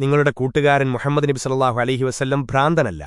നിങ്ങളുടെ കൂട്ടുകാരൻ മുഹമ്മദ് നബി സല്ലാഹു അലഹി വസ്ല്ലം ഭ്രാന്തനല്ല.